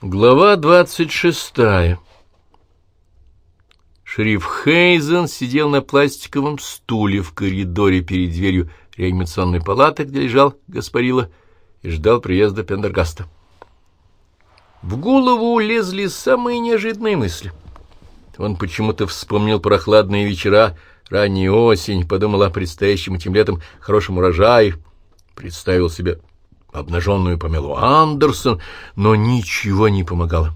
Глава двадцать шестая Шериф Хейзен сидел на пластиковом стуле в коридоре перед дверью реанимационной палаты, где лежал Гаспарило, и ждал приезда Пендергаста. В голову лезли самые неожиданные мысли. Он почему-то вспомнил прохладные вечера, раннюю осень, подумал о предстоящем этим летом хорошем урожае, представил себе обнаженную Памелу Андерсон, но ничего не помогало.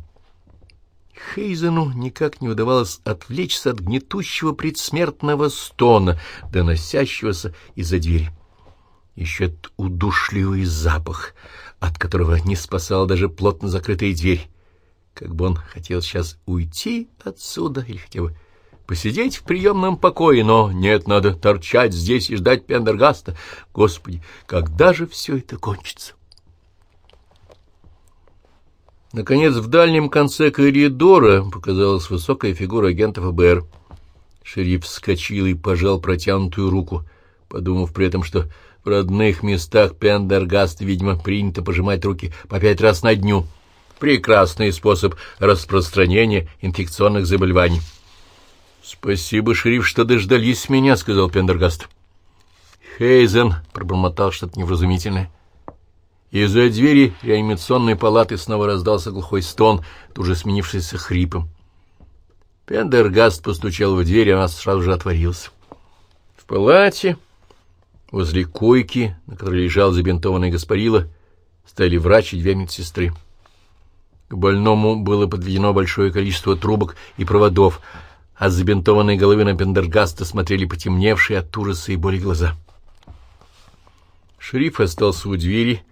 Хейзену никак не удавалось отвлечься от гнетущего предсмертного стона, доносящегося из-за двери. Еще этот удушливый запах, от которого не спасала даже плотно закрытая дверь. Как бы он хотел сейчас уйти отсюда или хотя бы посидеть в приемном покое, но нет, надо торчать здесь и ждать Пендергаста. Господи, когда же все это кончится? Наконец, в дальнем конце коридора показалась высокая фигура агента ФБР. Шериф вскочил и пожал протянутую руку, подумав при этом, что в родных местах Пендергаст, видимо, принято пожимать руки по пять раз на дню. Прекрасный способ распространения инфекционных заболеваний. — Спасибо, шериф, что дождались меня, — сказал Пендергаст. Хейзен пробормотал что-то невразумительное. Из-за двери реанимационной палаты снова раздался глухой стон, тут же сменившийся хрипом. Пендергаст постучал в дверь, и она сразу же отворилась. В палате, возле койки, на которой лежал забинтованный Гаспарило, стояли врач и две медсестры. К больному было подведено большое количество трубок и проводов, а с забинтованной головы на Пендергаста смотрели потемневшие от ужаса и боли глаза. Шериф остался у двери,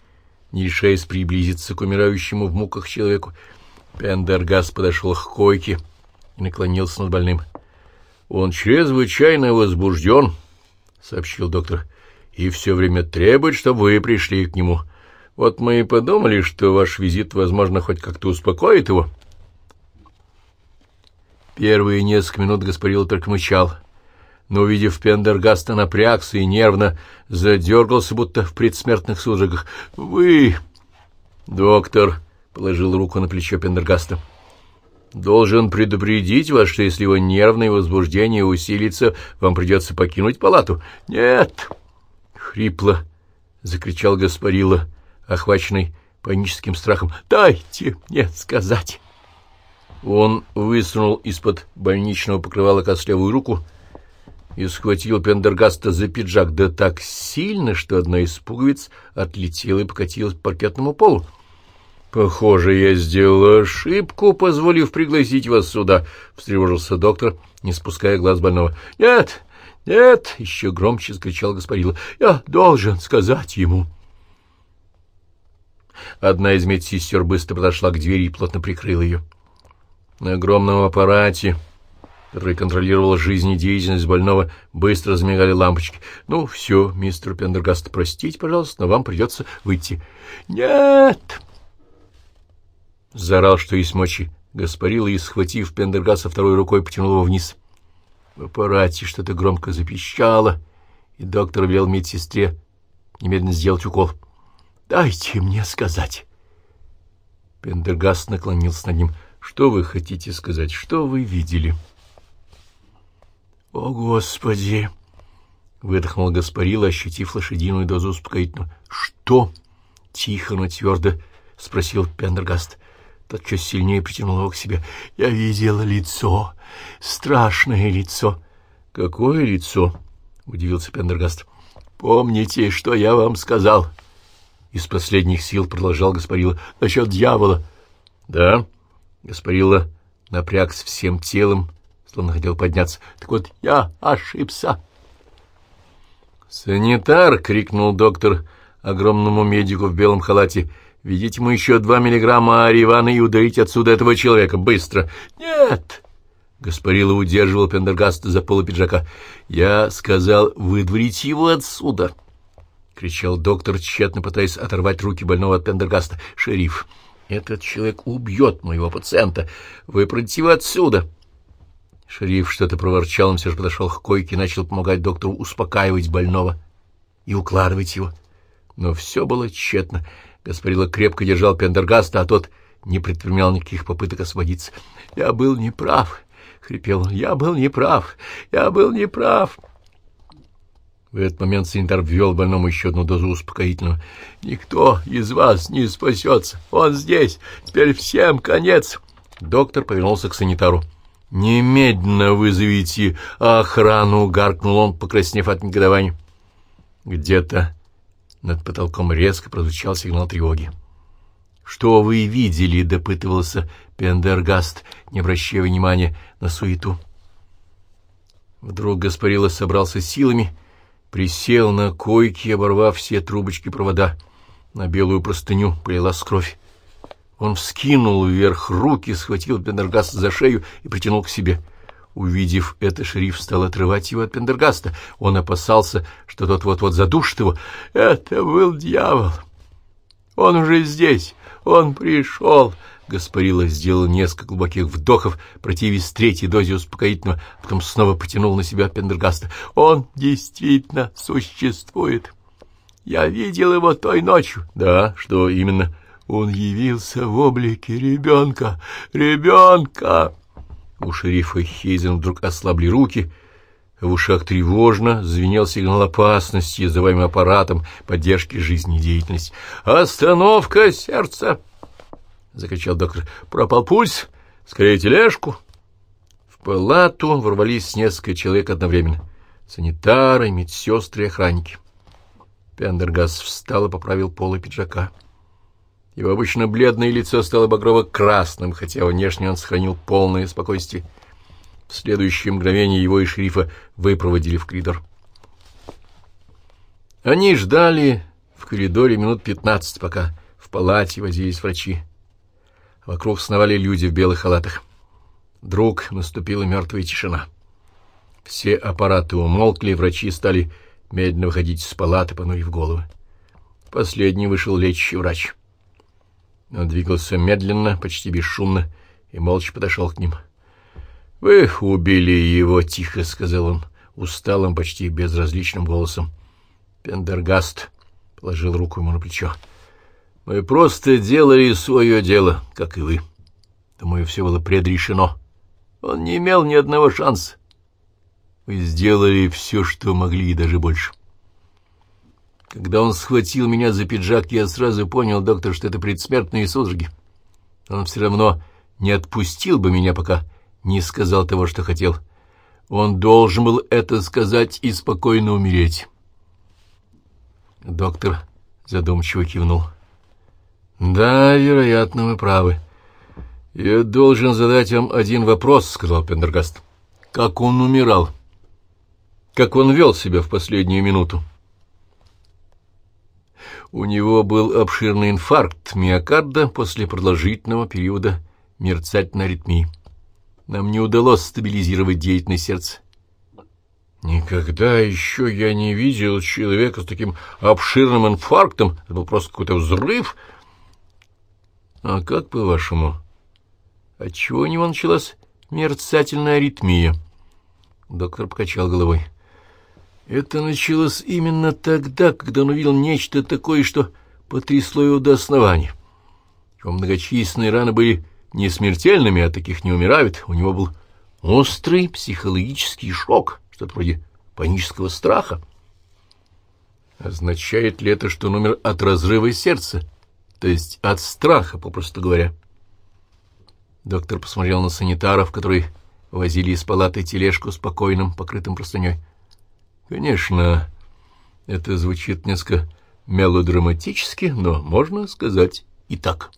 не решаясь приблизиться к умирающему в муках человеку. Пендергаст подошел к койке и наклонился над больным. — Он чрезвычайно возбужден, — сообщил доктор, — и все время требует, чтобы вы пришли к нему. Вот мы и подумали, что ваш визит, возможно, хоть как-то успокоит его. — Первые несколько минут Гаспарило только мычал, но, увидев Пендергаста, напрягся и нервно задергался, будто в предсмертных судорогах. «Вы...» «Доктор...» — положил руку на плечо Пендергаста. «Должен предупредить вас, что если его нервное возбуждение усилится, вам придется покинуть палату». «Нет!» — хрипло закричал Гаспарило, охваченный паническим страхом. «Дайте мне сказать!» Он высунул из-под больничного покрывала костлявую руку и схватил Пендергаста за пиджак, да так сильно, что одна из пуговиц отлетела и покатилась по паркетному полу. «Похоже, я сделал ошибку, позволив пригласить вас сюда», — встревожился доктор, не спуская глаз больного. «Нет, нет!» — еще громче закричал господин. «Я должен сказать ему». Одна из медсестер быстро подошла к двери и плотно прикрыла ее. На огромном аппарате, который контролировал жизнедеятельность больного, быстро замигали лампочки. «Ну, все, мистер Пендергаст, простите, пожалуйста, но вам придется выйти». «Нет!» Заорал, что есть мочи. Гаспарила и, схватив Пендергаста второй рукой, потянул его вниз. В аппарате что-то громко запищало, и доктор велел медсестре немедленно сделать укол. «Дайте мне сказать!» Пендергаст наклонился над ним. Что вы хотите сказать? Что вы видели? — О, Господи! — выдохнул Гаспарило, ощутив лошадиную дозу успокоительного. — Что? — тихо, но твердо спросил Пендергаст. Тот чуть сильнее притянул его к себе. — Я видела лицо. Страшное лицо. — Какое лицо? — удивился Пендергаст. — Помните, что я вам сказал? Из последних сил продолжал Гаспарило. — Насчет дьявола. — Да? — Гаспарилла напрягся всем телом, словно хотел подняться. Так вот, я ошибся. «Санитар!» — крикнул доктор огромному медику в белом халате. «Ведите ему еще два миллиграмма аривана и удалите отсюда этого человека. Быстро!» «Нет!» Гаспарилла удерживал Пендергаста за полу пиджака. «Я сказал выдворить его отсюда!» — кричал доктор, тщетно пытаясь оторвать руки больного от Пендергаста. «Шериф!» Этот человек убьет моего пациента. Выпрыгните его отсюда. Шериф что-то проворчал, он все же подошел к койке и начал помогать доктору успокаивать больного и укладывать его. Но все было тщетно. Гаспарило крепко держал Пендергаста, а тот не предпринимал никаких попыток освободиться. «Я был неправ», — хрипел он, — «я был неправ, я был неправ». В этот момент санитар ввел больному еще одну дозу успокоительного. «Никто из вас не спасется. Он здесь. Теперь всем конец». Доктор повернулся к санитару. «Немедленно вызовите охрану!» — гаркнул он, покраснев от негодования. Где-то над потолком резко прозвучал сигнал тревоги. «Что вы видели?» — допытывался Пендергаст, не обращая внимания на суету. Вдруг Гаспарило собрался силами, присел на койке, оборвав все трубочки провода. На белую простыню полилась кровь. Он вскинул вверх руки, схватил Пендергаста за шею и притянул к себе. Увидев это, шериф стал отрывать его от Пендергаста. Он опасался, что тот вот-вот задушит его. «Это был дьявол! Он уже здесь! Он пришел!» Гаспарило сделал несколько глубоких вдохов, противясь третьей дозе успокоительного, потом снова потянул на себя Пендергаста. «Он действительно существует! Я видел его той ночью!» «Да, что именно?» «Он явился в облике ребенка! Ребенка!» У шерифа Хейзен вдруг ослабли руки, в ушах тревожно звенел сигнал опасности, издаваемый аппаратом поддержки жизнедеятельности. «Остановка сердца!» — закричал доктор. «Пропал пульс! Скорее тележку!» В палату ворвались несколько человек одновременно. Санитары, медсестры и охранники. Пендергас встал и поправил полы пиджака. Его обычно бледное лицо стало багрово-красным, хотя внешне он сохранил полное спокойствие. В следующее мгновение его и шерифа выпроводили в коридор. Они ждали в коридоре минут пятнадцать, пока в палате возились врачи. Вокруг сновали люди в белых халатах. Вдруг наступила мертвая тишина. Все аппараты умолкли, врачи стали медленно выходить из палаты, понурив головы. Последний вышел лечащий врач. Он двигался медленно, почти бесшумно, и молча подошел к ним. — Вы убили его, — тихо сказал он, усталым, почти безразличным голосом. Пендергаст положил руку ему на плечо. Мы просто делали свое дело, как и вы. Думаю, все было предрешено. Он не имел ни одного шанса. Вы сделали все, что могли, и даже больше. Когда он схватил меня за пиджак, я сразу понял, доктор, что это предсмертные судороги. Он все равно не отпустил бы меня, пока не сказал того, что хотел. Он должен был это сказать и спокойно умереть. Доктор задумчиво кивнул. — «Да, вероятно, вы правы. Я должен задать вам один вопрос», — сказал Пендергаст. «Как он умирал? Как он вел себя в последнюю минуту?» У него был обширный инфаркт миокарда после продолжительного периода мерцательной аритмии. Нам не удалось стабилизировать деятельность сердца. Никогда еще я не видел человека с таким обширным инфарктом. Это был просто какой-то взрыв — а как, по-вашему, отчего у него началась мерцательная аритмия? Доктор покачал головой. Это началось именно тогда, когда он увидел нечто такое, что потрясло его до основания. Его многочисленные раны были не смертельными, а таких не умирают. У него был острый психологический шок, что-то вроде панического страха. Означает ли это, что он умер от разрыва сердца? То есть от страха, попросту говоря. Доктор посмотрел на санитаров, которые возили из палаты тележку с покойным, покрытым простыней. Конечно, это звучит несколько мелодраматически, но можно сказать и так.